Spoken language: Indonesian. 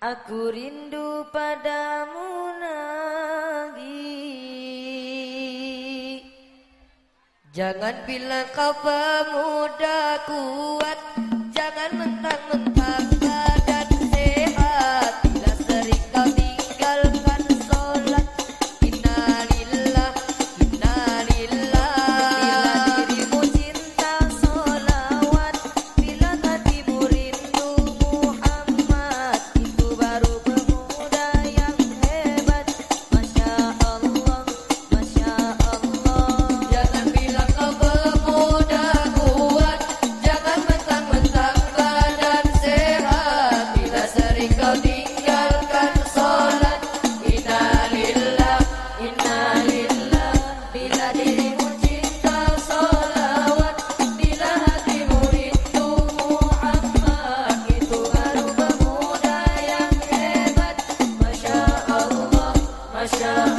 Aku rindu padamu lagi Jangan bilang kau pemuda kuat Jangan mentang-mentang